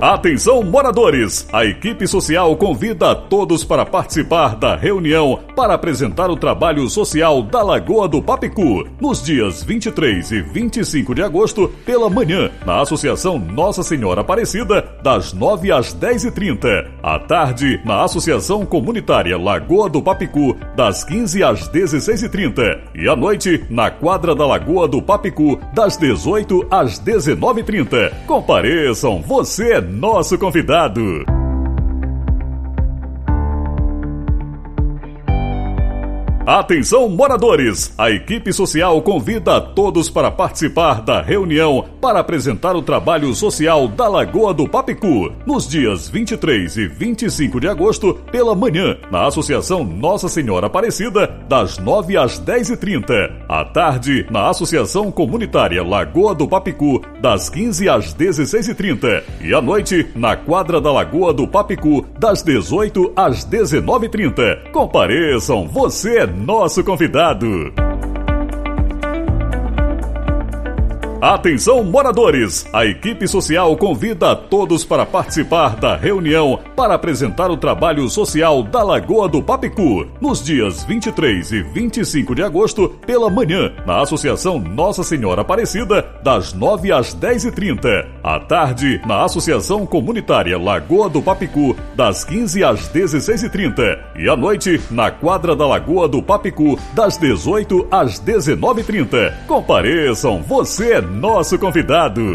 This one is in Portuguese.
Atenção moradores! A equipe social convida a todos para participar da reunião para apresentar o trabalho social da Lagoa do Papicu, nos dias 23 e 25 de agosto, pela manhã, na Associação Nossa Senhora Aparecida, das 9 às 10h30. À tarde, na Associação Comunitária Lagoa do Papicu, das 15 às 16h30. E à noite, na quadra da Lagoa do Papicu, das 18 às 19h30. Compareçam, você é nosso convidado. Atenção moradores! A equipe social convida a todos para participar da reunião para apresentar o trabalho social da Lagoa do Papicu, nos dias 23 e 25 de agosto, pela manhã, na Associação Nossa Senhora Aparecida, das 9 às 10h30. À tarde, na Associação Comunitária Lagoa do Papicu, das 15 às 16h30. E à noite, na quadra da Lagoa do Papicu, das 18 às 19h30. Compareçam, você é nosso convidado. Atenção moradores! A equipe social convida a todos para participar da reunião para apresentar o trabalho social da Lagoa do Papicu, nos dias 23 e 25 de agosto, pela manhã, na Associação Nossa Senhora Aparecida, das 9 às 10h30. À tarde, na Associação Comunitária Lagoa do Papicu, das 15 às 16h30. E à noite, na quadra da Lagoa do Papicu, das 18 às 19h30. Compareçam, você é nosso convidado.